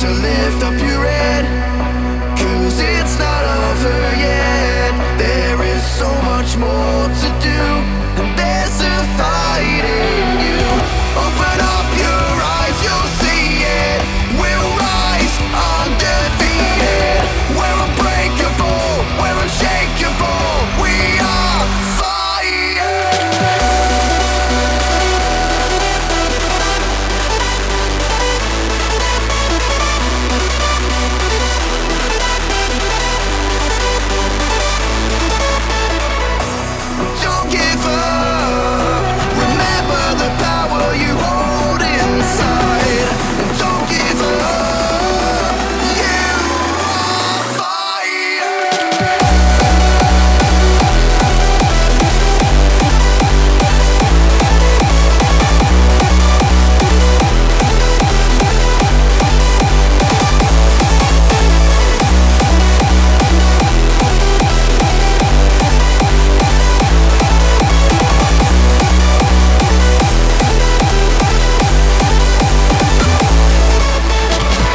to lift up